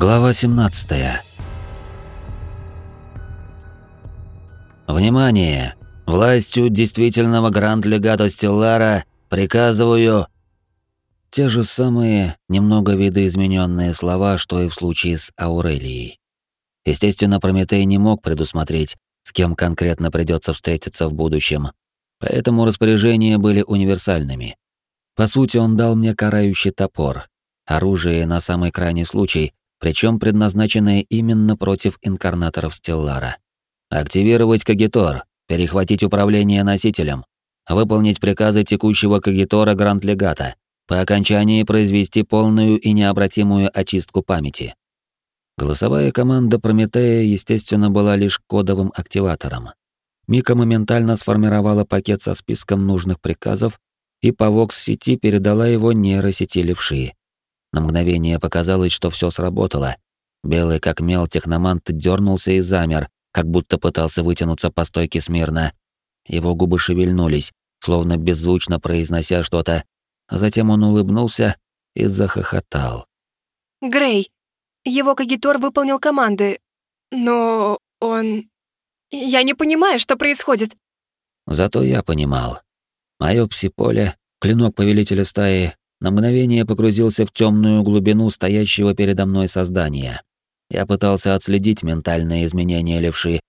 Глава 17. Внимание! Властью действительного гранд-легата Стеллара приказываю... Те же самые, немного видоизмененные слова, что и в случае с Аурелией. Естественно, Прометей не мог предусмотреть, с кем конкретно придется встретиться в будущем, поэтому распоряжения были универсальными. По сути, он дал мне карающий топор, оружие на самый крайний случай, причем предназначенные именно против инкарнаторов Стеллара. Активировать Кагитор, перехватить управление носителем, выполнить приказы текущего Кагитора Гранд-Легата, по окончании произвести полную и необратимую очистку памяти. Голосовая команда Прометея, естественно, была лишь кодовым активатором. Мика моментально сформировала пакет со списком нужных приказов и по Вокс-сети передала его нейросети левши, на мгновение показалось, что все сработало. Белый как мел техномант дернулся и замер, как будто пытался вытянуться по стойке смирно. Его губы шевельнулись, словно беззвучно произнося что-то, а затем он улыбнулся и захохотал. «Грей, его кагитор выполнил команды, но он... Я не понимаю, что происходит». Зато я понимал. Моё псиполе, клинок повелителя стаи, на мгновение погрузился в темную глубину стоящего передо мной создания. Я пытался отследить ментальные изменения левши,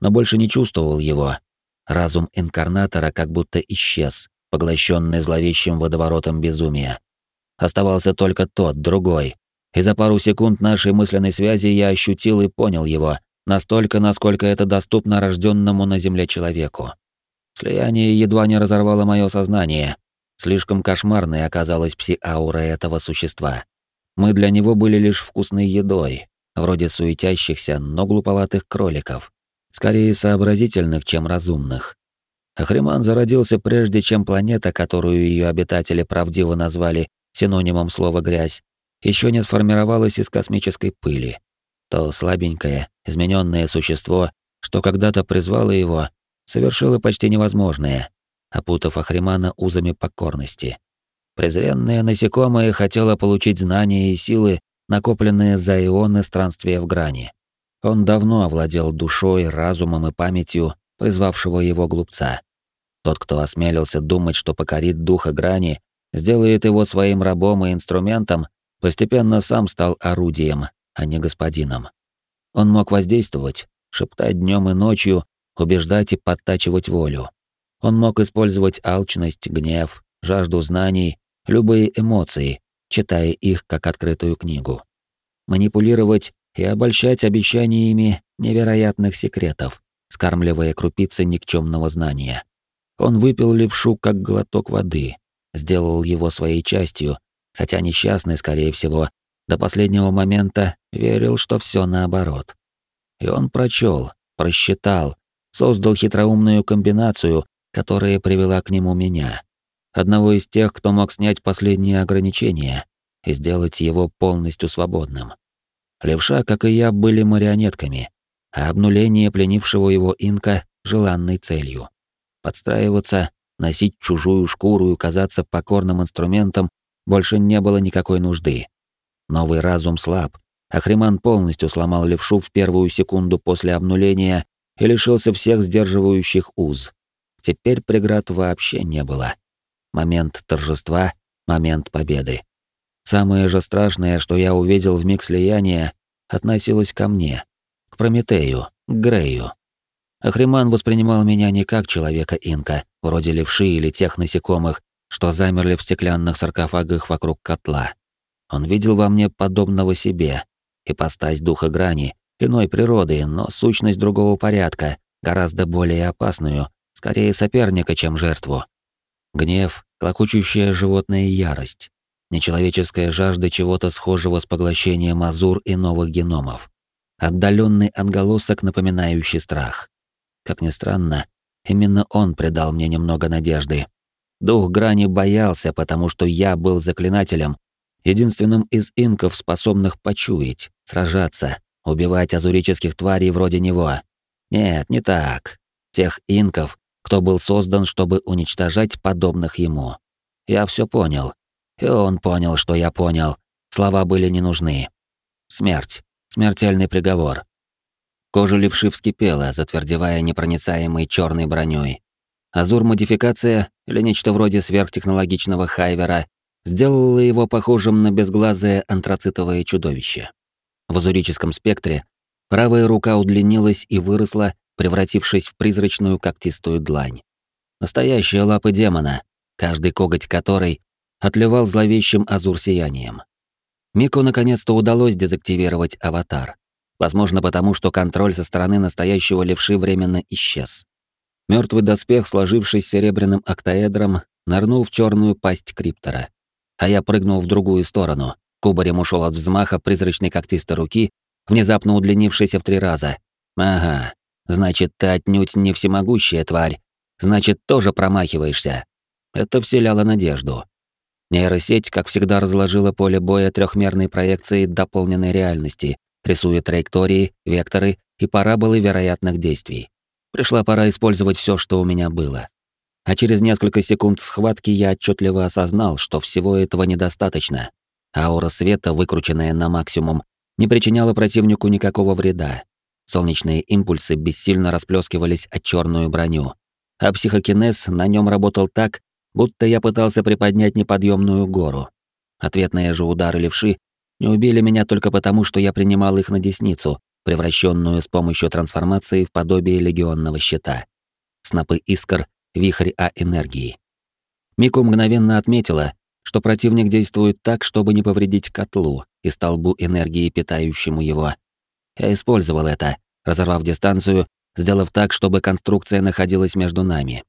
но больше не чувствовал его. Разум инкарнатора как будто исчез, поглощенный зловещим водоворотом безумия. Оставался только тот, другой. И за пару секунд нашей мысленной связи я ощутил и понял его, настолько, насколько это доступно рожденному на Земле человеку. Слияние едва не разорвало мое сознание, Слишком кошмарной оказалась пси-аура этого существа. Мы для него были лишь вкусной едой, вроде суетящихся, но глуповатых кроликов, скорее сообразительных, чем разумных. Ахриман зародился прежде, чем планета, которую ее обитатели правдиво назвали синонимом слова «грязь», еще не сформировалась из космической пыли. То слабенькое, измененное существо, что когда-то призвало его, совершило почти невозможное, опутав Ахримана узами покорности. Презренное насекомое хотело получить знания и силы, накопленные за ионы странствия в грани. Он давно овладел душой, разумом и памятью призвавшего его глупца. Тот, кто осмелился думать, что покорит духа грани, сделает его своим рабом и инструментом, постепенно сам стал орудием, а не господином. Он мог воздействовать, шептать днем и ночью, убеждать и подтачивать волю. Он мог использовать алчность, гнев, жажду знаний, любые эмоции, читая их как открытую книгу. Манипулировать и обольщать обещаниями невероятных секретов, скармливая крупицы никчемного знания. Он выпил левшу как глоток воды, сделал его своей частью, хотя несчастный, скорее всего, до последнего момента верил, что все наоборот. И он прочел, просчитал, создал хитроумную комбинацию, которая привела к нему меня. Одного из тех, кто мог снять последние ограничения и сделать его полностью свободным. Левша, как и я, были марионетками, а обнуление пленившего его инка — желанной целью. Подстраиваться, носить чужую шкуру и казаться покорным инструментом больше не было никакой нужды. Новый разум слаб, Ахриман полностью сломал левшу в первую секунду после обнуления и лишился всех сдерживающих уз. Теперь преград вообще не было. Момент торжества, момент победы. Самое же страшное, что я увидел в миг слияния, относилось ко мне, к Прометею, к Грею. Ахриман воспринимал меня не как человека-инка, вроде левши или тех насекомых, что замерли в стеклянных саркофагах вокруг котла. Он видел во мне подобного себе, ипостась духа грани, иной природы, но сущность другого порядка, гораздо более опасную, скорее соперника, чем жертву. Гнев, клокочущая животная ярость, нечеловеческая жажда чего-то схожего с поглощением азур и новых геномов, отдаленный отголосок, напоминающий страх. Как ни странно, именно он придал мне немного надежды. Дух грани боялся, потому что я был заклинателем, единственным из инков, способных почуять, сражаться, убивать азурических тварей вроде него. Нет, не так. Тех инков, кто был создан, чтобы уничтожать подобных ему. Я все понял. И он понял, что я понял. Слова были не нужны. Смерть. Смертельный приговор. Кожа левши вскипела, затвердевая непроницаемой черной броней. Азур-модификация, или нечто вроде сверхтехнологичного хайвера, сделала его похожим на безглазое антрацитовое чудовище. В азурическом спектре правая рука удлинилась и выросла, превратившись в призрачную когтистую длань. Настоящая лапа демона, каждый коготь которой отливал зловещим азур-сиянием. Мику наконец-то удалось дезактивировать аватар. Возможно, потому что контроль со стороны настоящего левши временно исчез. Мертвый доспех, сложившись серебряным октаэдром, нырнул в черную пасть криптора. А я прыгнул в другую сторону. Кубарем ушел от взмаха призрачной когтистой руки, внезапно удлинившейся в три раза. Ага, значит, ты отнюдь не всемогущая тварь. Значит, тоже промахиваешься. Это вселяло надежду. Нейросеть, как всегда, разложила поле боя трехмерной проекции дополненной реальности, рисуя траектории, векторы и параболы вероятных действий. Пришла пора использовать все, что у меня было. А через несколько секунд схватки я отчетливо осознал, что всего этого недостаточно. Аура света, выкрученная на максимум, не причиняла противнику никакого вреда. Солнечные импульсы бессильно расплескивались от черную броню. А психокинез на нем работал так, будто я пытался приподнять неподъемную гору. Ответные же удары левши не убили меня только потому, что я принимал их на десницу, превращенную с помощью трансформации в подобие легионного щита. Снопы искр, вихрь А-энергии. Мику мгновенно отметила, что противник действует так, чтобы не повредить котлу и столбу энергии, питающему его. Я использовал это, разорвав дистанцию, сделав так, чтобы конструкция находилась между нами.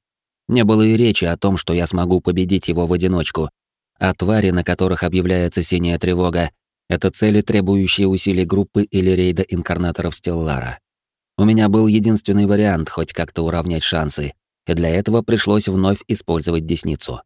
Не было и речи о том, что я смогу победить его в одиночку, а твари, на которых объявляется синяя тревога, это цели, требующие усилий группы или рейда инкарнаторов Стеллара. У меня был единственный вариант хоть как-то уравнять шансы, и для этого пришлось вновь использовать десницу.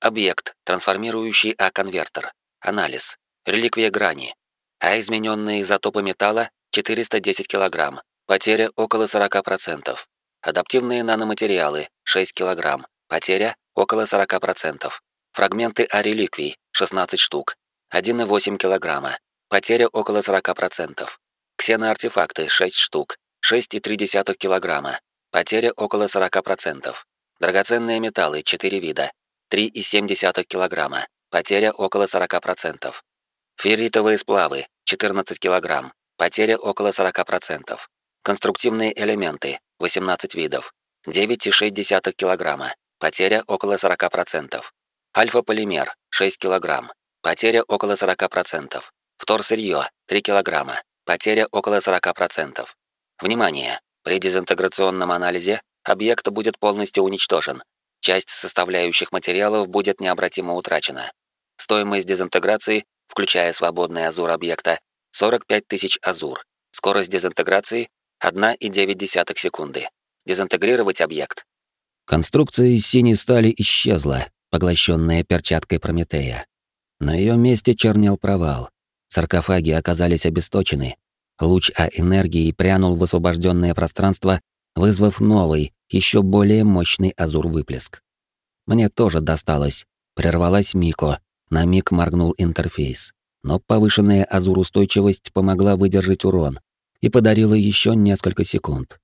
Объект, трансформирующий А-конвертер. Анализ. Реликвия грани. А измененные изотопы металла 410 кг. Потеря около 40%. Адаптивные наноматериалы 6 кг. Потеря около 40%. Фрагменты А-реликвий 16 штук. 1,8 кг. Потеря около 40%. Ксеноартефакты 6 штук. 6,3 кг. Потеря около 40%. Драгоценные металлы 4 вида. 3,7 кг. Потеря около 40%. Ферритовые сплавы 14 кг. Потеря около 40%. Конструктивные элементы 18 видов. 9,6 кг. Потеря около 40%. Альфа-полимер 6 кг. Потеря около 40%. Вторсырье 3 кг. Потеря около 40%. Внимание! При дезинтеграционном анализе объект будет полностью уничтожен. Часть составляющих материалов будет необратимо утрачена. Стоимость дезинтеграции, включая свободный азур объекта, 45 тысяч азур. Скорость дезинтеграции 1,9 секунды. Дезинтегрировать объект. Конструкция из синей стали исчезла, поглощенная перчаткой Прометея. На ее месте чернел провал. Саркофаги оказались обесточены. Луч А-энергии прянул в освобожденное пространство, вызвав новый, еще более мощный азур-выплеск. Мне тоже досталось. Прервалась Мико. На миг моргнул интерфейс. Но повышенная азур-устойчивость помогла выдержать урон и подарила еще несколько секунд.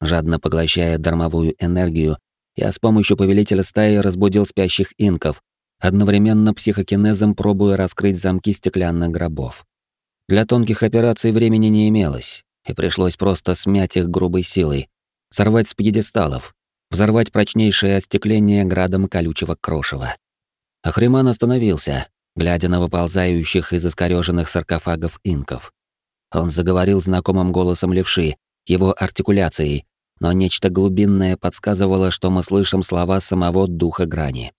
Жадно поглощая дармовую энергию, я с помощью повелителя стаи разбудил спящих инков, одновременно психокинезом пробуя раскрыть замки стеклянных гробов. Для тонких операций времени не имелось, и пришлось просто смять их грубой силой, сорвать с пьедесталов, взорвать прочнейшее остекление градом колючего крошева. Ахриман остановился, глядя на выползающих из искорёженных саркофагов инков. Он заговорил знакомым голосом левши, его артикуляцией, но нечто глубинное подсказывало, что мы слышим слова самого духа грани.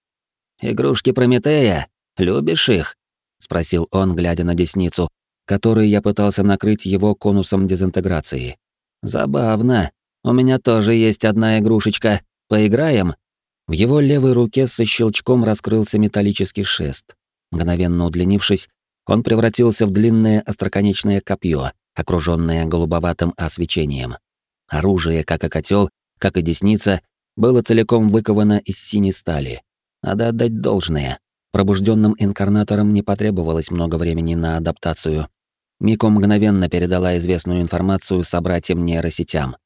«Игрушки Прометея? Любишь их?» — спросил он, глядя на десницу, которой я пытался накрыть его конусом дезинтеграции. «Забавно. У меня тоже есть одна игрушечка. Поиграем?» В его левой руке со щелчком раскрылся металлический шест. Мгновенно удлинившись, он превратился в длинное остроконечное копье, окруженное голубоватым освещением. Оружие, как и котел, как и десница, было целиком выковано из синей стали. Надо отдать должное. Пробужденным инкарнаторам не потребовалось много времени на адаптацию. Мико мгновенно передала известную информацию собратьям нейросетям.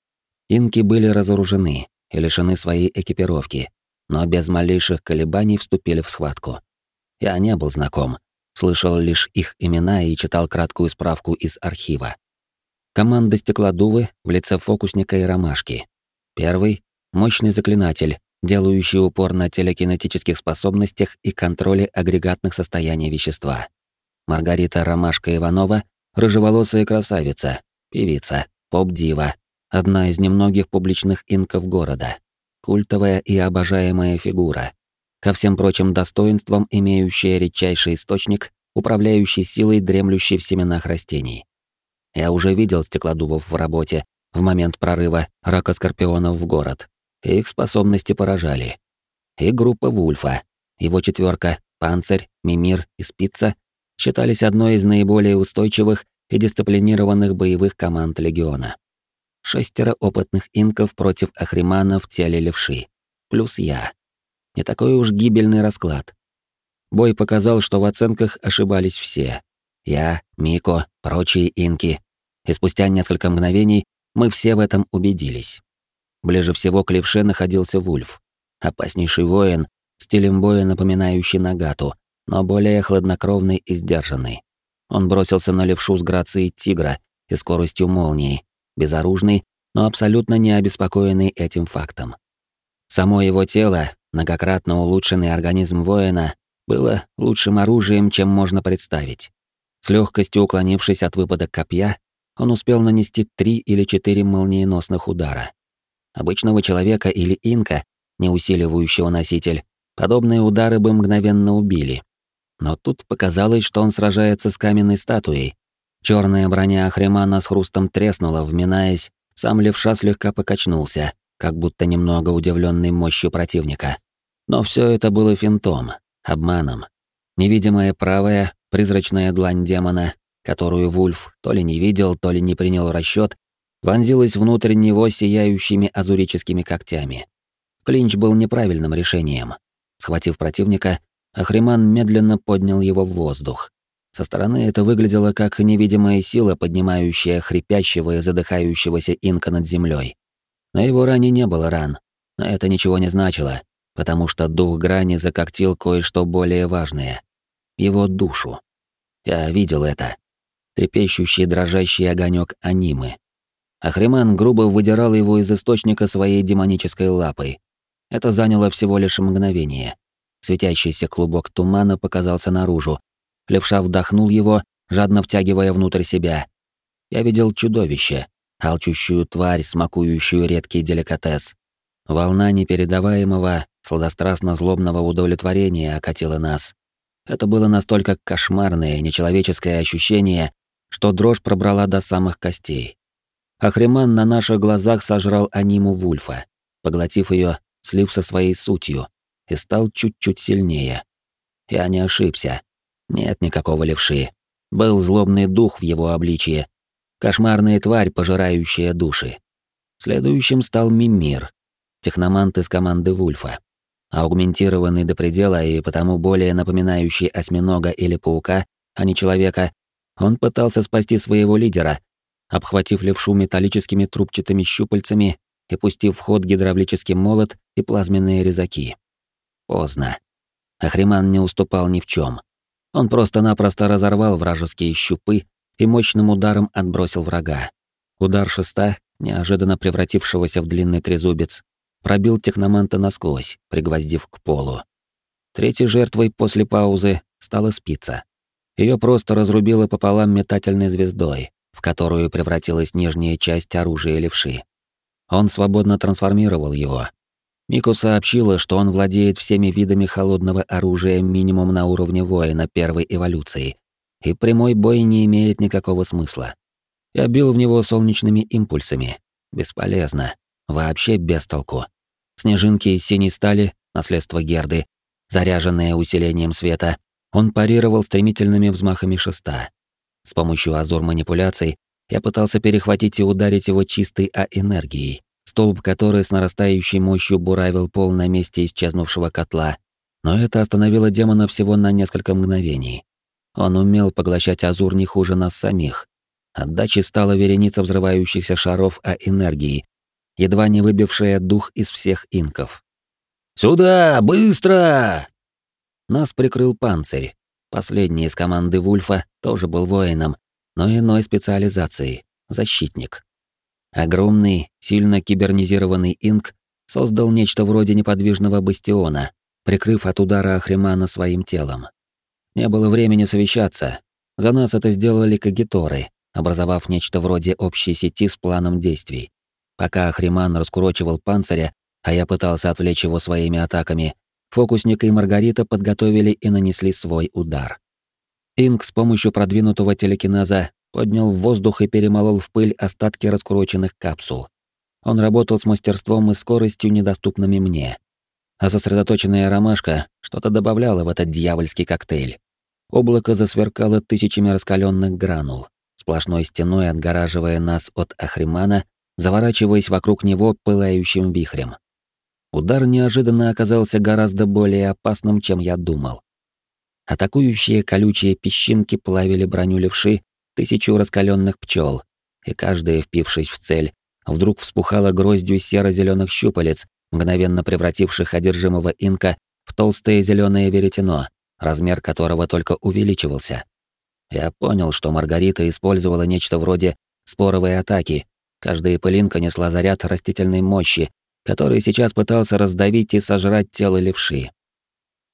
Инки были разоружены и лишены своей экипировки, но без малейших колебаний вступили в схватку. Я не был знаком, слышал лишь их имена и читал краткую справку из архива. Команда стеклодувы в лице фокусника и ромашки. Первый — мощный заклинатель, делающий упор на телекинетических способностях и контроле агрегатных состояний вещества. Маргарита Ромашка Иванова — рыжеволосая красавица, певица, поп-дива, одна из немногих публичных инков города, культовая и обожаемая фигура, ко всем прочим достоинствам имеющая редчайший источник, управляющий силой, дремлющей в семенах растений. Я уже видел стеклодувов в работе в момент прорыва рака скорпионов в город, их способности поражали. И группа Вульфа, его четверка, Панцирь, Мимир и Спица считались одной из наиболее устойчивых и дисциплинированных боевых команд Легиона. Шестеро опытных инков против Ахримана в теле левши. Плюс я. Не такой уж гибельный расклад. Бой показал, что в оценках ошибались все. Я, Мико, прочие инки. И спустя несколько мгновений мы все в этом убедились. Ближе всего к левше находился Вульф. Опаснейший воин, стилем боя напоминающий Нагату, но более хладнокровный и сдержанный. Он бросился на левшу с грацией тигра и скоростью молнии, безоружный, но абсолютно не обеспокоенный этим фактом. Само его тело, многократно улучшенный организм воина, было лучшим оружием, чем можно представить. С легкостью уклонившись от выпада копья, он успел нанести три или четыре молниеносных удара. Обычного человека или инка, не усиливающего носитель, подобные удары бы мгновенно убили. Но тут показалось, что он сражается с каменной статуей. Черная броня Ахримана с хрустом треснула, вминаясь, сам левша слегка покачнулся, как будто немного удивленный мощью противника. Но все это было финтом, обманом. Невидимая правая, призрачная длань демона, которую Вульф то ли не видел, то ли не принял в расчет, вонзилась внутрь него сияющими азурическими когтями. Клинч был неправильным решением. Схватив противника, Ахриман медленно поднял его в воздух. Со стороны это выглядело как невидимая сила, поднимающая хрипящего и задыхающегося инка над землей. На его ране не было ран, но это ничего не значило, потому что дух грани закоктил кое-что более важное — его душу. Я видел это. Трепещущий дрожащий огонек анимы. Ахриман грубо выдирал его из источника своей демонической лапой. Это заняло всего лишь мгновение. Светящийся клубок тумана показался наружу. Левша вдохнул его, жадно втягивая внутрь себя. Я видел чудовище, алчущую тварь, смакующую редкий деликатес. Волна непередаваемого, сладострастно-злобного удовлетворения окатила нас. Это было настолько кошмарное, нечеловеческое ощущение, что дрожь пробрала до самых костей. Ахриман на наших глазах сожрал аниму Вульфа, поглотив ее, слив со своей сутью, и стал чуть-чуть сильнее. Я не ошибся. Нет никакого левши. Был злобный дух в его обличье. Кошмарная тварь, пожирающая души. Следующим стал Мимир, техномант из команды Вульфа. Аугментированный до предела и потому более напоминающий осьминога или паука, а не человека, он пытался спасти своего лидера, обхватив левшу металлическими трубчатыми щупальцами и пустив в ход гидравлический молот и плазменные резаки. Поздно. Ахриман не уступал ни в чем. Он просто-напросто разорвал вражеские щупы и мощным ударом отбросил врага. Удар шеста, неожиданно превратившегося в длинный трезубец, пробил техноманта насквозь, пригвоздив к полу. Третьей жертвой после паузы стала спица. Ее просто разрубило пополам метательной звездой, в которую превратилась нижняя часть оружия левши. Он свободно трансформировал его. Мику сообщила, что он владеет всеми видами холодного оружия минимум на уровне воина первой эволюции, и прямой бой не имеет никакого смысла. Я бил в него солнечными импульсами. Бесполезно. Вообще без толку. Снежинки из синей стали, наследство Герды, заряженные усилением света, он парировал стремительными взмахами шеста. С помощью азур-манипуляций я пытался перехватить и ударить его чистой А-энергией, столб который с нарастающей мощью буравил пол на месте исчезнувшего котла, но это остановило демона всего на несколько мгновений. Он умел поглощать азур не хуже нас самих. Отдачей стала вереница взрывающихся шаров о энергии, едва не выбившая дух из всех инков. «Сюда! Быстро!» Нас прикрыл панцирь. Последний из команды Вульфа тоже был воином, но иной специализации — защитник. Огромный, сильно кибернизированный инк создал нечто вроде неподвижного бастиона, прикрыв от удара Ахримана своим телом. Не было времени совещаться. За нас это сделали кагиторы, образовав нечто вроде общей сети с планом действий. Пока Ахриман раскурочивал панциря, а я пытался отвлечь его своими атаками, фокусник и Маргарита подготовили и нанесли свой удар. Инк с помощью продвинутого телекинеза поднял в воздух и перемолол в пыль остатки раскуроченных капсул. Он работал с мастерством и скоростью, недоступными мне. А сосредоточенная ромашка что-то добавляла в этот дьявольский коктейль. Облако засверкало тысячами раскаленных гранул, сплошной стеной отгораживая нас от Ахримана, заворачиваясь вокруг него пылающим вихрем. Удар неожиданно оказался гораздо более опасным, чем я думал. Атакующие колючие песчинки плавили броню левши тысячу раскаленных пчел, и каждая, впившись в цель, вдруг вспухала гроздью серо-зеленых щупалец, мгновенно превративших одержимого инка в толстое зеленое веретено, размер которого только увеличивался. Я понял, что Маргарита использовала нечто вроде споровой атаки. Каждая пылинка несла заряд растительной мощи, который сейчас пытался раздавить и сожрать тело левши.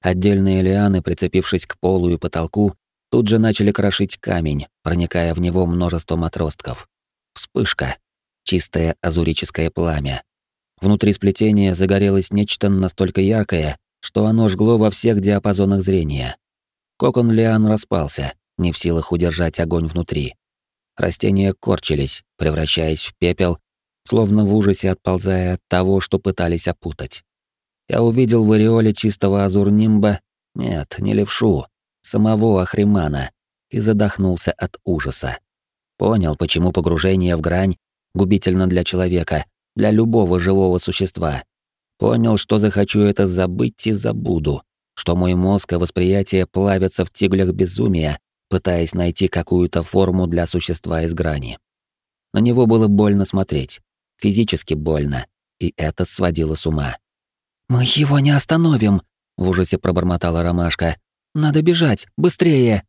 Отдельные лианы, прицепившись к полу и потолку, тут же начали крошить камень, проникая в него множеством отростков. Вспышка. Чистое азурическое пламя. Внутри сплетения загорелось нечто настолько яркое, что оно жгло во всех диапазонах зрения. Кокон лиан распался, не в силах удержать огонь внутри. Растения корчились, превращаясь в пепел словно в ужасе отползая от того, что пытались опутать. Я увидел в ореоле чистого азурнимба, нет, не левшу, самого Ахримана, и задохнулся от ужаса. Понял, почему погружение в грань губительно для человека, для любого живого существа. Понял, что захочу это забыть и забуду, что мой мозг и восприятие плавятся в тиглях безумия, пытаясь найти какую-то форму для существа из грани. На него было больно смотреть физически больно, и это сводило с ума. «Мы его не остановим!» — в ужасе пробормотала Ромашка. «Надо бежать! Быстрее!»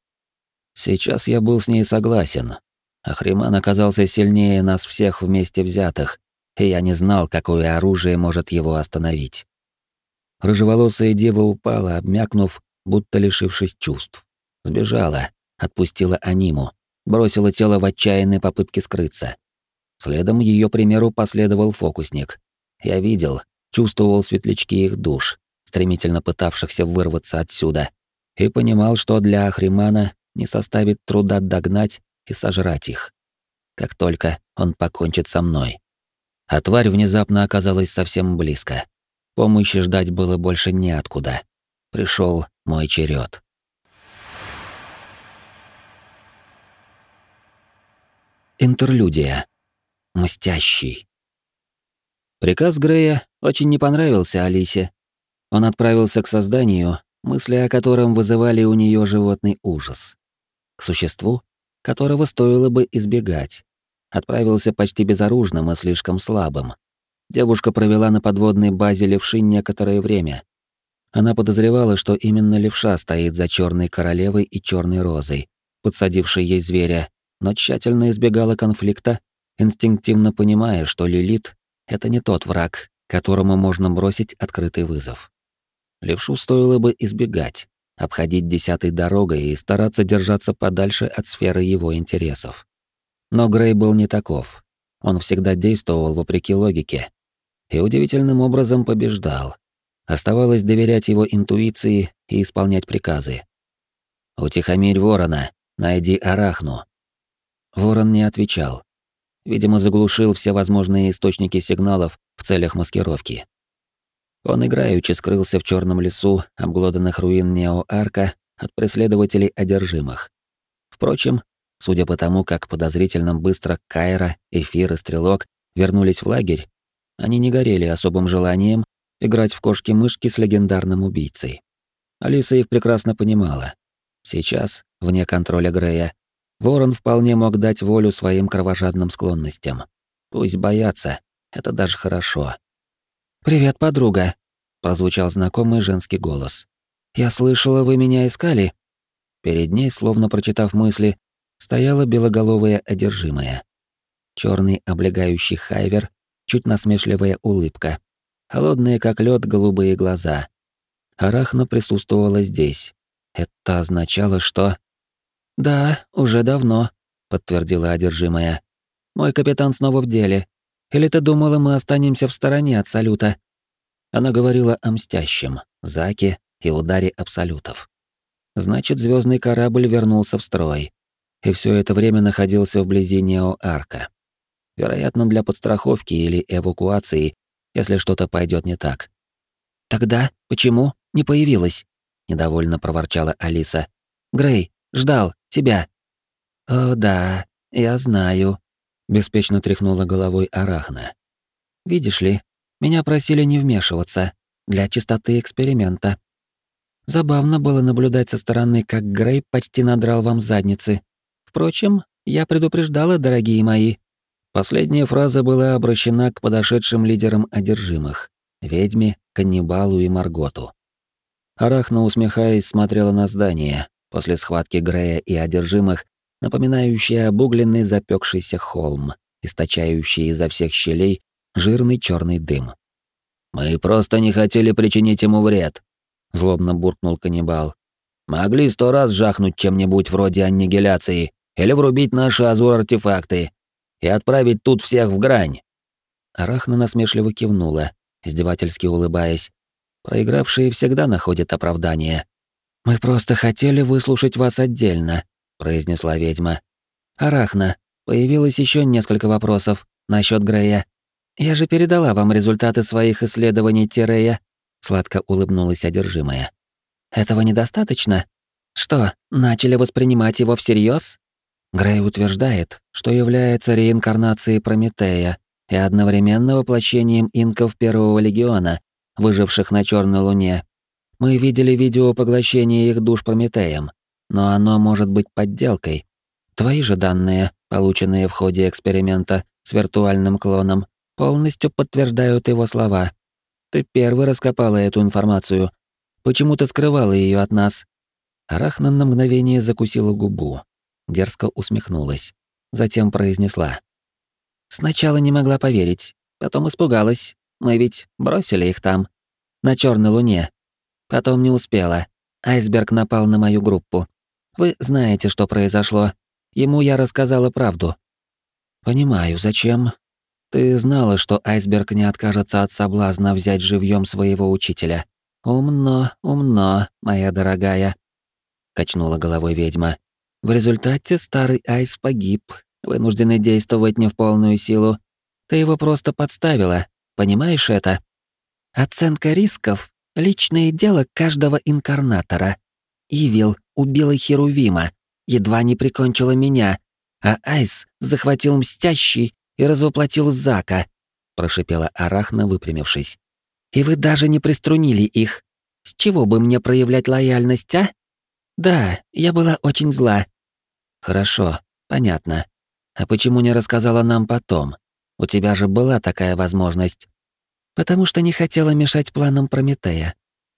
Сейчас я был с ней согласен. Ахриман оказался сильнее нас всех вместе взятых, и я не знал, какое оружие может его остановить. Рыжеволосая дева упала, обмякнув, будто лишившись чувств. Сбежала, отпустила аниму, бросила тело в отчаянной попытке скрыться. Следом ее примеру последовал фокусник. Я видел, чувствовал светлячки их душ, стремительно пытавшихся вырваться отсюда, и понимал, что для Ахримана не составит труда догнать и сожрать их. Как только он покончит со мной. А тварь внезапно оказалась совсем близко. Помощи ждать было больше неоткуда. Пришел мой черед. Интерлюдия мстящий. Приказ Грея очень не понравился Алисе. Он отправился к созданию, мысли о котором вызывали у нее животный ужас. К существу, которого стоило бы избегать. Отправился почти безоружным и слишком слабым. Девушка провела на подводной базе левши некоторое время. Она подозревала, что именно левша стоит за черной королевой и черной розой, подсадившей ей зверя, но тщательно избегала конфликта инстинктивно понимая, что Лилит — это не тот враг, которому можно бросить открытый вызов. Левшу стоило бы избегать, обходить десятой дорогой и стараться держаться подальше от сферы его интересов. Но Грей был не таков. Он всегда действовал вопреки логике и удивительным образом побеждал. Оставалось доверять его интуиции и исполнять приказы. «Утихомирь ворона, найди арахну». Ворон не отвечал, Видимо, заглушил все возможные источники сигналов в целях маскировки. Он играючи скрылся в черном лесу обглоданных руин Нео-Арка от преследователей одержимых. Впрочем, судя по тому, как подозрительно быстро Кайра, Эфир и Стрелок вернулись в лагерь, они не горели особым желанием играть в кошки-мышки с легендарным убийцей. Алиса их прекрасно понимала. Сейчас, вне контроля Грея, Ворон вполне мог дать волю своим кровожадным склонностям. Пусть боятся, это даже хорошо. «Привет, подруга», — прозвучал знакомый женский голос. «Я слышала, вы меня искали?» Перед ней, словно прочитав мысли, стояла белоголовая одержимая. Черный облегающий хайвер, чуть насмешливая улыбка, холодные как лед голубые глаза. Арахна присутствовала здесь. Это означало, что... «Да, уже давно», — подтвердила одержимая. «Мой капитан снова в деле. Или ты думала, мы останемся в стороне от салюта?» Она говорила о мстящем, Заке и ударе абсолютов. Значит, звездный корабль вернулся в строй. И все это время находился вблизи Нео-Арка. Вероятно, для подстраховки или эвакуации, если что-то пойдет не так. «Тогда почему не появилась?» — недовольно проворчала Алиса. «Грей, ждал тебя». «О, да, я знаю», — беспечно тряхнула головой Арахна. «Видишь ли, меня просили не вмешиваться, для чистоты эксперимента. Забавно было наблюдать со стороны, как Грей почти надрал вам задницы. Впрочем, я предупреждала, дорогие мои, Последняя фраза была обращена к подошедшим лидерам одержимых — ведьме, каннибалу и Марготу. Арахна, усмехаясь, смотрела на здание, после схватки Грея и одержимых, напоминающее обугленный запекшийся холм, источающий изо всех щелей жирный черный дым. «Мы просто не хотели причинить ему вред», — злобно буркнул каннибал. «Могли сто раз жахнуть чем-нибудь вроде аннигиляции или врубить наши азур-артефакты, и отправить тут всех в грань. Арахна насмешливо кивнула, издевательски улыбаясь. Проигравшие всегда находят оправдание. «Мы просто хотели выслушать вас отдельно», — произнесла ведьма. «Арахна, появилось еще несколько вопросов насчет Грея. Я же передала вам результаты своих исследований Тирея», — сладко улыбнулась одержимая. «Этого недостаточно? Что, начали воспринимать его всерьез? Грей утверждает, что является реинкарнацией Прометея и одновременно воплощением инков Первого легиона, выживших на Черной Луне. Мы видели видео поглощения их душ Прометеем, но оно может быть подделкой. Твои же данные, полученные в ходе эксперимента с виртуальным клоном, полностью подтверждают его слова. Ты первый раскопала эту информацию. Почему ты скрывала ее от нас? Арахна на мгновение закусила губу, дерзко усмехнулась, затем произнесла: "Сначала не могла поверить, потом испугалась. Мы ведь бросили их там, на черной луне. Потом не успела. Айсберг напал на мою группу. Вы знаете, что произошло. Ему я рассказала правду. Понимаю, зачем? Ты знала, что айсберг не откажется от соблазна взять живьем своего учителя. Умно, умно, моя дорогая, качнула головой ведьма. В результате старый Айс погиб, вынужденный действовать не в полную силу. Ты его просто подставила, понимаешь это? Оценка рисков — личное дело каждого инкарнатора. Ивил убила Херувима, едва не прикончила меня, а Айс захватил Мстящий и развоплотил Зака, прошипела Арахна, выпрямившись. И вы даже не приструнили их. С чего бы мне проявлять лояльность, а? Да, я была очень зла, Хорошо, понятно. А почему не рассказала нам потом? У тебя же была такая возможность. Потому что не хотела мешать планам Прометея.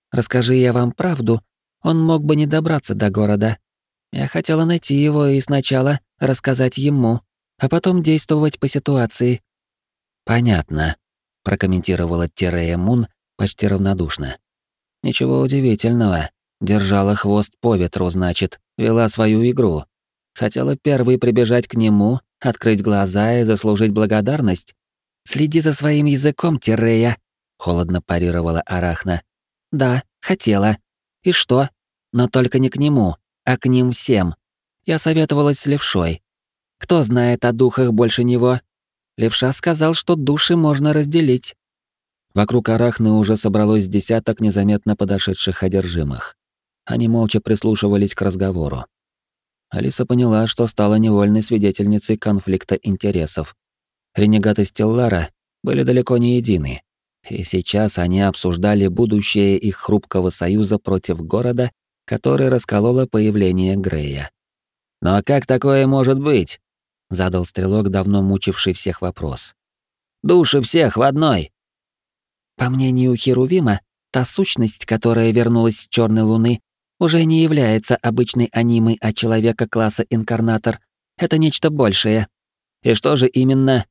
Расскажи я вам правду, он мог бы не добраться до города. Я хотела найти его и сначала рассказать ему, а потом действовать по ситуации. Понятно, прокомментировала Терея Мун почти равнодушно. Ничего удивительного. Держала хвост по ветру, значит, вела свою игру. Хотела первой прибежать к нему, открыть глаза и заслужить благодарность. «Следи за своим языком, Тирея», — холодно парировала Арахна. «Да, хотела. И что? Но только не к нему, а к ним всем. Я советовалась с Левшой. Кто знает о духах больше него? Левша сказал, что души можно разделить». Вокруг Арахны уже собралось десяток незаметно подошедших одержимых. Они молча прислушивались к разговору. Алиса поняла, что стала невольной свидетельницей конфликта интересов. Ренегаты Стеллара были далеко не едины, и сейчас они обсуждали будущее их хрупкого союза против города который раскололо появление Грея. «Но как такое может быть?» — задал стрелок, давно мучивший всех вопрос. «Души всех в одной!» По мнению Херувима, та сущность, которая вернулась с Черной Луны, уже не является обычной анимой от человека класса инкарнатор. Это нечто большее. И что же именно?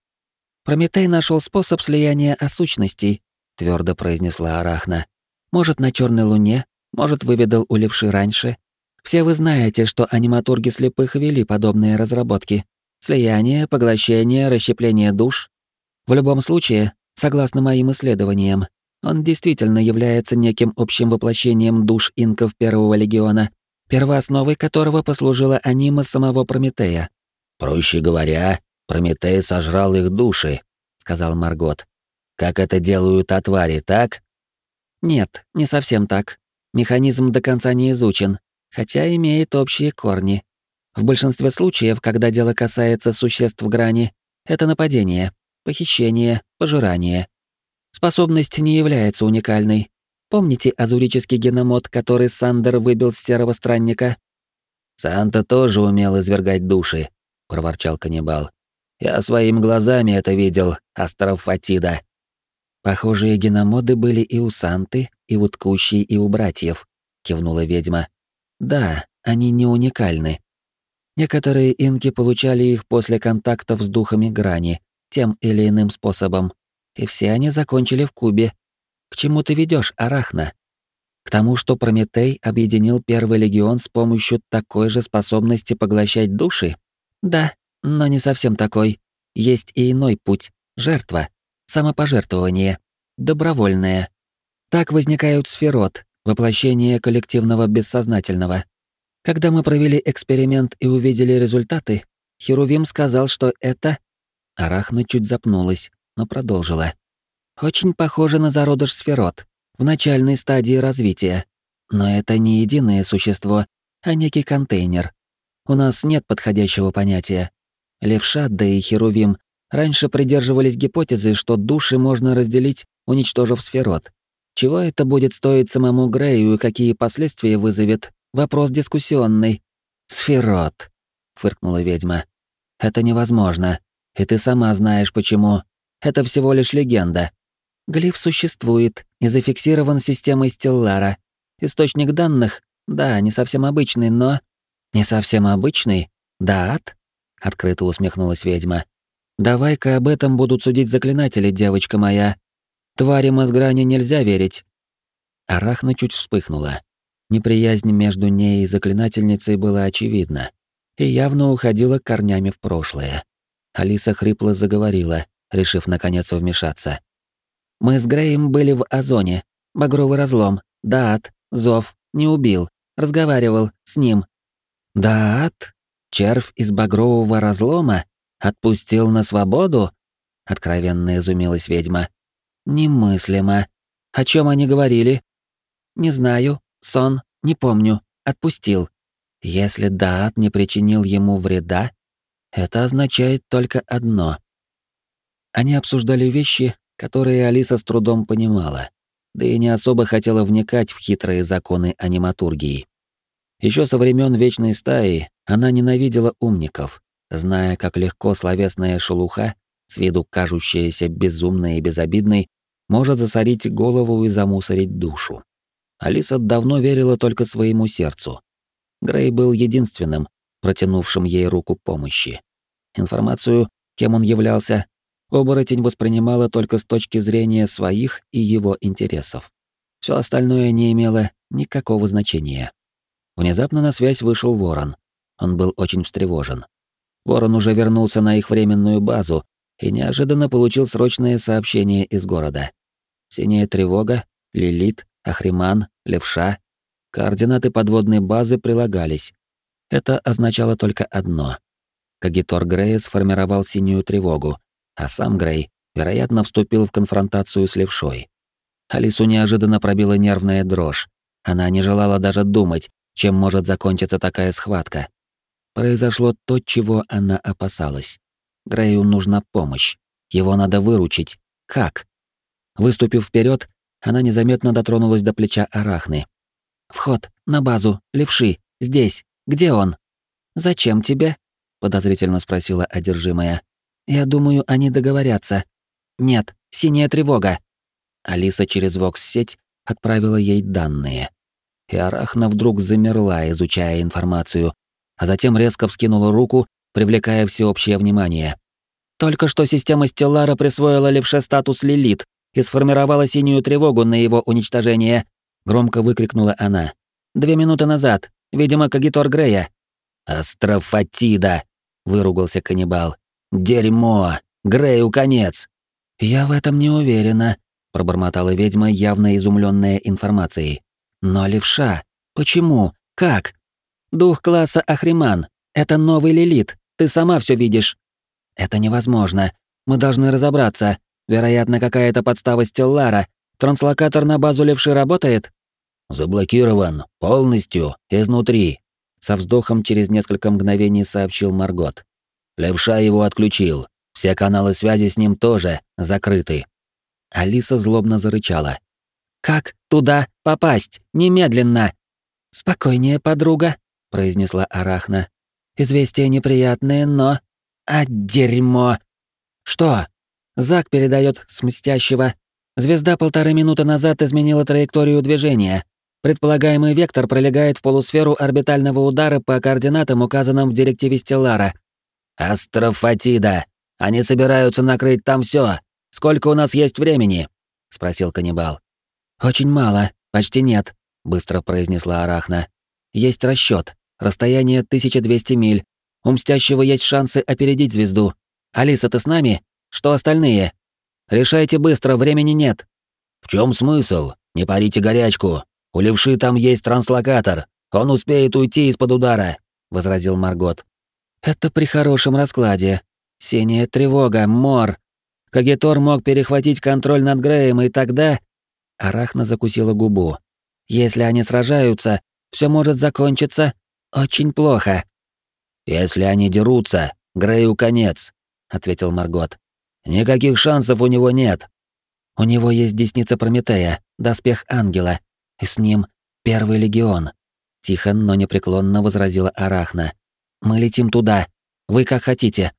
Прометей нашел способ слияния осущностей, твердо произнесла Арахна. Может, на Черной Луне, может, выведал у левши раньше. Все вы знаете, что аниматурги слепых вели подобные разработки. Слияние, поглощение, расщепление душ. В любом случае, согласно моим исследованиям, он действительно является неким общим воплощением душ инков Первого Легиона, первоосновой которого послужила анима самого Прометея. «Проще говоря, Прометей сожрал их души», — сказал Маргот. «Как это делают отвари, так?» «Нет, не совсем так. Механизм до конца не изучен, хотя имеет общие корни. В большинстве случаев, когда дело касается существ грани, это нападение, похищение, пожирание. Способность не является уникальной. Помните азурический геномод, который Сандер выбил с серого странника? «Санта тоже умел извергать души», — проворчал каннибал. «Я своими глазами это видел, остров Фатида». «Похожие геномоды были и у Санты, и у Ткущей, и у братьев», — кивнула ведьма. «Да, они не уникальны. Некоторые инки получали их после контактов с духами грани, тем или иным способом, и все они закончили в кубе. К чему ты ведешь, Арахна? К тому, что Прометей объединил Первый легион с помощью такой же способности поглощать души? Да, но не совсем такой. Есть и иной путь — жертва, самопожертвование, добровольное. Так возникают сферот, воплощение коллективного бессознательного. Когда мы провели эксперимент и увидели результаты, Херувим сказал, что это... Арахна чуть запнулась, но продолжила. Очень похоже на зародыш сферот, в начальной стадии развития. Но это не единое существо, а некий контейнер. У нас нет подходящего понятия. Левша, да и Херувим раньше придерживались гипотезы, что души можно разделить, уничтожив сферот. Чего это будет стоить самому Грею и какие последствия вызовет, вопрос дискуссионный. «Сферот», — фыркнула ведьма. «Это невозможно, и ты сама знаешь почему. Это всего лишь легенда. Глиф существует и зафиксирован системой Стеллара. Источник данных, да, не совсем обычный, но... Не совсем обычный? Да, ад? Открыто усмехнулась ведьма. Давай-ка об этом будут судить заклинатели, девочка моя. Твари Мазграни нельзя верить. Арахна чуть вспыхнула. Неприязнь между ней и заклинательницей была очевидна и явно уходила корнями в прошлое. Алиса хрипло заговорила, решив наконец вмешаться. Мы с Греем были в Озоне. Багровый разлом, Даат, Зов, не убил, разговаривал с ним. Даат? Червь из багрового разлома? Отпустил на свободу? Откровенно изумилась ведьма. Немыслимо. О чем они говорили? Не знаю. Сон, не помню. Отпустил. Если Даат не причинил ему вреда, это означает только одно. Они обсуждали вещи, которые Алиса с трудом понимала, да и не особо хотела вникать в хитрые законы аниматургии. Еще со времен Вечной Стаи она ненавидела умников, зная, как легко словесная шелуха, с виду кажущаяся безумной и безобидной, может засорить голову и замусорить душу. Алиса давно верила только своему сердцу. Грей был единственным, протянувшим ей руку помощи. Информацию, кем он являлся, оборотень воспринимала только с точки зрения своих и его интересов. Все остальное не имело никакого значения. Внезапно на связь вышел Ворон. Он был очень встревожен. Ворон уже вернулся на их временную базу и неожиданно получил срочное сообщение из города. Синяя тревога, Лилит, Ахриман, Левша. Координаты подводной базы прилагались. Это означало только одно. Кагитор Грея сформировал синюю тревогу, а сам Грей, вероятно, вступил в конфронтацию с левшой. Алису неожиданно пробила нервная дрожь. Она не желала даже думать, чем может закончиться такая схватка. Произошло то, чего она опасалась. Грею нужна помощь. Его надо выручить. Как? Выступив вперед, она незаметно дотронулась до плеча Арахны. Вход на базу, левши, здесь. Где он? Зачем тебе? подозрительно спросила одержимая. Я думаю, они договорятся. Нет, синяя тревога. Алиса через Вокс-сеть отправила ей данные. И Арахна вдруг замерла, изучая информацию, а затем резко вскинула руку, привлекая всеобщее внимание. Только что система Стеллара присвоила левше статус Лилит и сформировала синюю тревогу на его уничтожение, громко выкрикнула она. Две минуты назад, видимо, Кагитор Грея. Астрофатида, выругался каннибал. Дерьмо, Грею конец. Я в этом не уверена, пробормотала ведьма, явно изумленная информацией. Но левша, почему? Как? Дух класса Ахриман. Это новый Лилит. Ты сама все видишь. Это невозможно. Мы должны разобраться. Вероятно, какая-то подстава Стеллара. Транслокатор на базу левши работает? Заблокирован. Полностью. Изнутри. Со вздохом через несколько мгновений сообщил Маргот. Левша его отключил. Все каналы связи с ним тоже закрыты. Алиса злобно зарычала. «Как туда попасть? Немедленно!» «Спокойнее, подруга», — произнесла Арахна. «Известие неприятное, но...» «А дерьмо!» «Что?» Зак передает с мстящего. Звезда полторы минуты назад изменила траекторию движения. Предполагаемый вектор пролегает в полусферу орбитального удара по координатам, указанным в директиве Стеллара. «Астрофатида! Они собираются накрыть там все. Сколько у нас есть времени?» — спросил каннибал. «Очень мало, почти нет», — быстро произнесла Арахна. «Есть расчет. Расстояние 1200 миль. У Мстящего есть шансы опередить звезду. Алиса, ты с нами? Что остальные? Решайте быстро, времени нет». «В чем смысл? Не парите горячку. У левши там есть транслокатор. Он успеет уйти из-под удара», — возразил Маргот. «Это при хорошем раскладе. Синяя тревога, мор. Кагитор мог перехватить контроль над Греем, и тогда...» Арахна закусила губу. «Если они сражаются, все может закончиться очень плохо». «Если они дерутся, Грею конец», — ответил Маргот. «Никаких шансов у него нет». «У него есть десница Прометея, доспех ангела, и с ним Первый легион», — тихо, но непреклонно возразила Арахна. «Мы летим туда. Вы как хотите».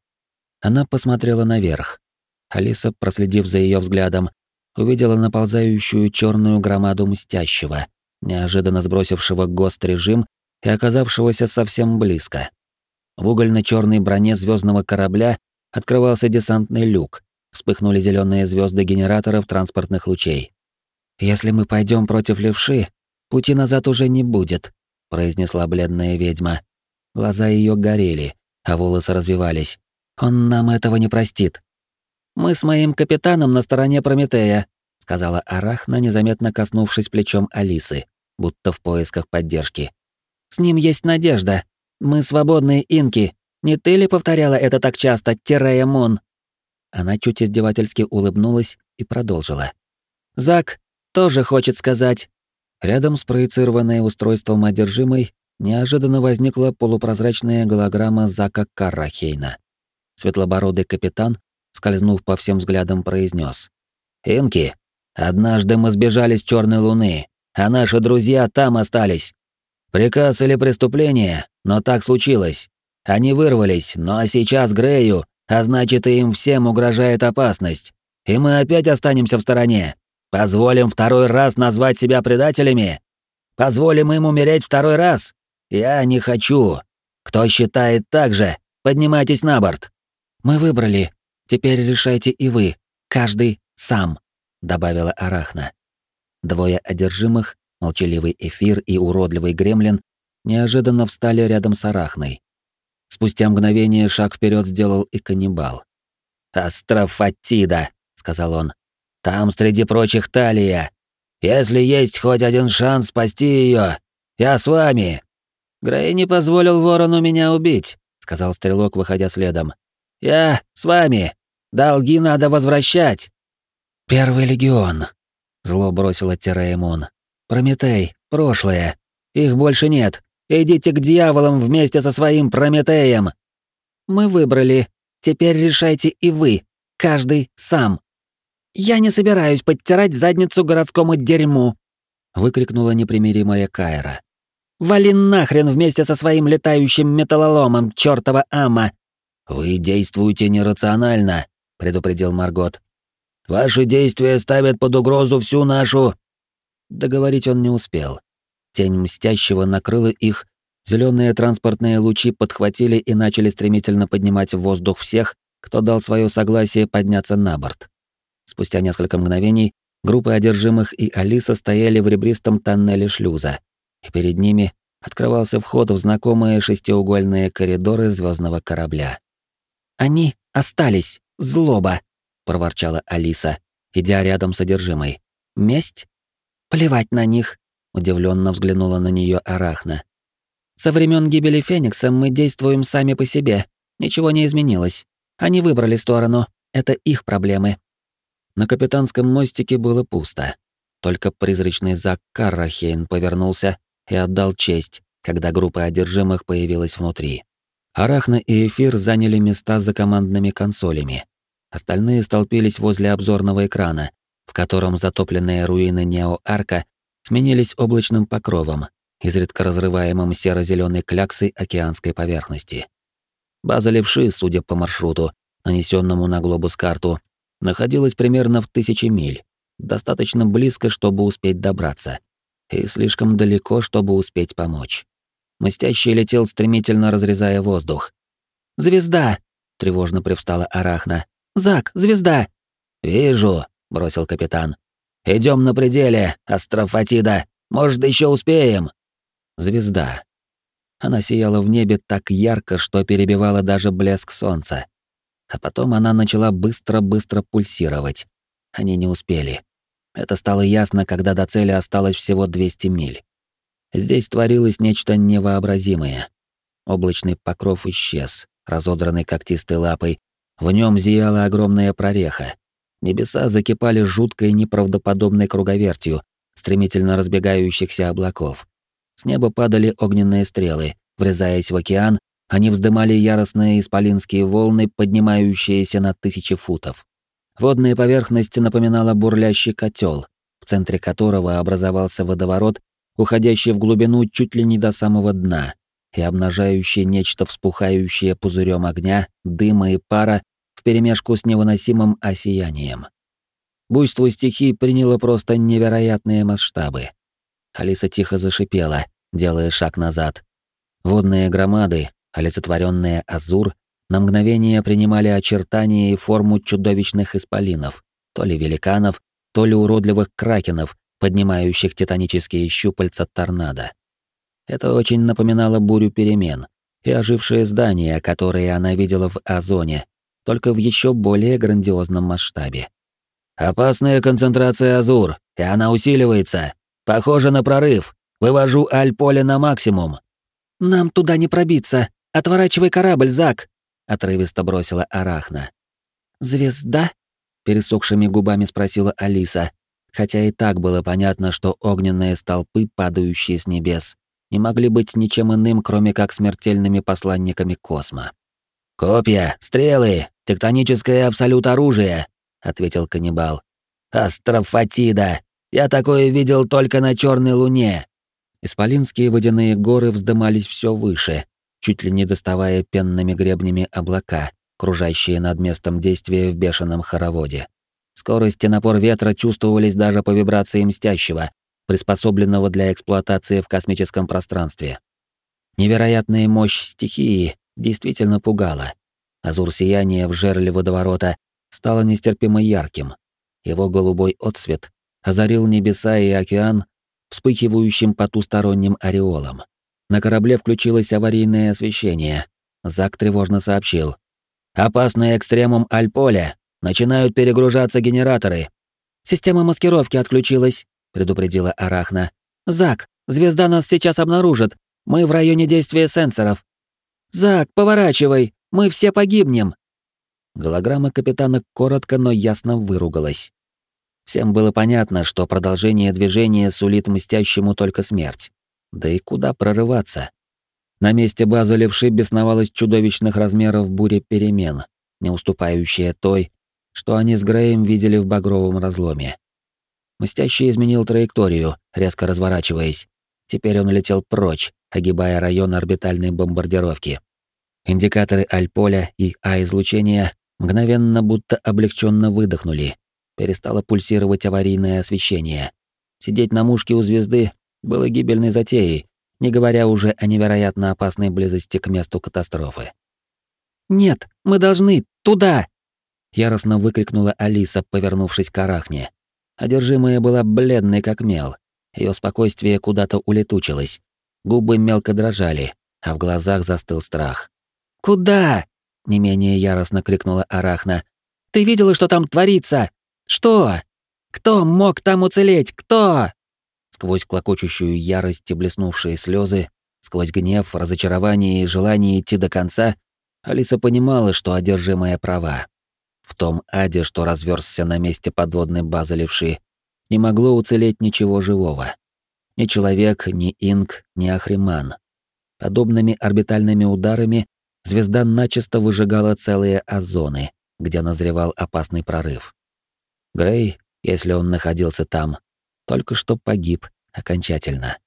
Она посмотрела наверх. Алиса, проследив за ее взглядом, увидела наползающую черную громаду мстящего, неожиданно сбросившего ГОСТ-режим и оказавшегося совсем близко. В угольно-черной броне звездного корабля открывался десантный люк, вспыхнули зеленые звезды генераторов транспортных лучей. «Если мы пойдем против левши, пути назад уже не будет», — произнесла бледная ведьма. Глаза ее горели, а волосы развивались. «Он нам этого не простит». «Мы с моим капитаном на стороне Прометея», — сказала Арахна, незаметно коснувшись плечом Алисы, будто в поисках поддержки. «С ним есть надежда. Мы свободные инки. Не ты ли повторяла это так часто, Терея Мун?» Она чуть издевательски улыбнулась и продолжила. «Зак тоже хочет сказать». Рядом с проецированное устройством одержимой неожиданно возникла полупрозрачная голограмма Зака Каррахейна. Светлобородый капитан скользнув по всем взглядам, произнес: «Инки, однажды мы сбежали с Черной Луны, а наши друзья там остались. Приказ или преступление, но так случилось. Они вырвались, но сейчас Грею, а значит и им всем угрожает опасность. И мы опять останемся в стороне. Позволим второй раз назвать себя предателями? Позволим им умереть второй раз? Я не хочу. Кто считает так же, поднимайтесь на борт. Мы выбрали, Теперь решайте и вы, каждый сам», — добавила Арахна. Двое одержимых, молчаливый эфир и уродливый гремлин, неожиданно встали рядом с Арахной. Спустя мгновение шаг вперед сделал и каннибал. «Астрофатида», — сказал он. «Там среди прочих Талия. Если есть хоть один шанс спасти ее, я с вами». «Грей не позволил ворону меня убить», — сказал стрелок, выходя следом. «Я с вами. Долги надо возвращать!» «Первый легион», — зло бросила Тераэмон. «Прометей, прошлое. Их больше нет. Идите к дьяволам вместе со своим Прометеем!» «Мы выбрали. Теперь решайте и вы. Каждый сам. Я не собираюсь подтирать задницу городскому дерьму». выкрикнула непримиримая Кайра. «Вали нахрен вместе со своим летающим металлоломом, чёртова ама!» «Вы действуете нерационально», — предупредил Маргот. «Ваши действия ставят под угрозу всю нашу...» Договорить он не успел. Тень мстящего накрыла их, зеленые транспортные лучи подхватили и начали стремительно поднимать в воздух всех, кто дал свое согласие подняться на борт. Спустя несколько мгновений группа одержимых и Алиса стояли в ребристом тоннеле шлюза, перед ними открывался вход в знакомые шестиугольные коридоры звездного корабля. «Они остались! Злоба!» — проворчала Алиса, идя рядом с одержимой. «Месть? Плевать на них!» — удивленно взглянула на нее Арахна. «Со времен гибели Феникса мы действуем сами по себе. Ничего не изменилось. Они выбрали сторону. Это их проблемы. На капитанском мостике было пусто. Только призрачный Зак Каррахейн повернулся и отдал честь, когда группа одержимых появилась внутри. Арахна и Эфир заняли места за командными консолями. Остальные столпились возле обзорного экрана, в котором затопленные руины Нео-Арка сменились облачным покровом, изредка разрываемым серо зеленой кляксой океанской поверхности. База левши, судя по маршруту, нанесенному на глобус карту, находилась примерно в тысячи миль, достаточно близко, чтобы успеть добраться, и слишком далеко, чтобы успеть помочь. Мстящий летел стремительно разрезая воздух. «Звезда!» — тревожно привстала Арахна. «Зак, звезда!» «Вижу», — бросил капитан. Идем на пределе, Астрофатида. Может, еще успеем?» Звезда. Она сияла в небе так ярко, что перебивала даже блеск солнца. А потом она начала быстро-быстро пульсировать. Они не успели. Это стало ясно, когда до цели осталось всего 200 миль. Здесь творилось нечто невообразимое. Облачный покров исчез, разодранный когтистой лапой. В нем зияла огромная прореха. Небеса закипали жуткой неправдоподобной круговертью стремительно разбегающихся облаков. С неба падали огненные стрелы, врезаясь в океан, они вздымали яростные исполинские волны, поднимающиеся на тысячи футов. Водная поверхность напоминала бурлящий котел, в центре которого образовался водоворот, уходящий в глубину чуть ли не до самого дна и обнажающий нечто вспухающее пузырем огня, дыма и пара вперемешку с невыносимым осиянием. Буйство стихий приняло просто невероятные масштабы. Алиса тихо зашипела, делая шаг назад. Водные громады, олицетворенные азур, на мгновение принимали очертания и форму чудовищных исполинов, то ли великанов, то ли уродливых кракенов, поднимающих титанические щупальца торнадо. Это очень напоминало бурю перемен и ожившие здания, которые она видела в Озоне, только в еще более грандиозном масштабе. «Опасная концентрация Азур, и она усиливается. Похоже на прорыв. Вывожу Аль-поле на максимум». «Нам туда не пробиться. Отворачивай корабль, Зак!» — отрывисто бросила Арахна. «Звезда?» — пересохшими губами спросила Алиса, хотя и так было понятно, что огненные столпы, падающие с небес, не могли быть ничем иным, кроме как смертельными посланниками космо. «Копья, стрелы, тектоническое абсолют оружия», — ответил каннибал. «Астрофатида! Я такое видел только на Черной Луне!» Исполинские водяные горы вздымались все выше, чуть ли не доставая пенными гребнями облака, кружащие над местом действия в бешеном хороводе. Скорость и напор ветра чувствовались даже по вибрации мстящего, приспособленного для эксплуатации в космическом пространстве. Невероятная мощь стихии действительно пугала. Азур сияния в жерле водоворота стало нестерпимо ярким. Его голубой отсвет озарил небеса и океан вспыхивающим потусторонним ореолом. На корабле включилось аварийное освещение. Зак тревожно сообщил. «Опасный экстремум Альполя! Начинают перегружаться генераторы!» «Система маскировки отключилась», — предупредила Арахна. «Зак, звезда нас сейчас обнаружит. Мы в районе действия сенсоров». «Зак, поворачивай! Мы все погибнем!» Голограмма капитана коротко, но ясно выругалась. Всем было понятно, что продолжение движения сулит мстящему только смерть. Да и куда прорываться? На месте базы левши бесновалась чудовищных размеров буря перемен, не уступающая той, что они с Греем видели в багровом разломе. Мстящий изменил траекторию, резко разворачиваясь. Теперь он летел прочь, огибая район орбитальной бомбардировки. Индикаторы Альполя и А-излучения мгновенно будто облегченно выдохнули. Перестало пульсировать аварийное освещение. Сидеть на мушке у звезды было гибельной затеей, не говоря уже о невероятно опасной близости к месту катастрофы. «Нет, мы должны туда!» Яростно выкрикнула Алиса, повернувшись к Арахне. Одержимая была бледной как мел. Ее спокойствие куда-то улетучилось. Губы мелко дрожали, а в глазах застыл страх. «Куда?» — не менее яростно крикнула Арахна. «Ты видела, что там творится? Что? Кто мог там уцелеть? Кто?» Сквозь клокочущую ярость и блеснувшие слезы, сквозь гнев, разочарование и желание идти до конца, Алиса понимала, что одержимая права. В том аде, что разверзся на месте подводной базы левши, не могло уцелеть ничего живого. Ни человек, ни инк, ни ахриман. Подобными орбитальными ударами звезда начисто выжигала целые озоны, где назревал опасный прорыв. Грей, если он находился там, только что погиб окончательно.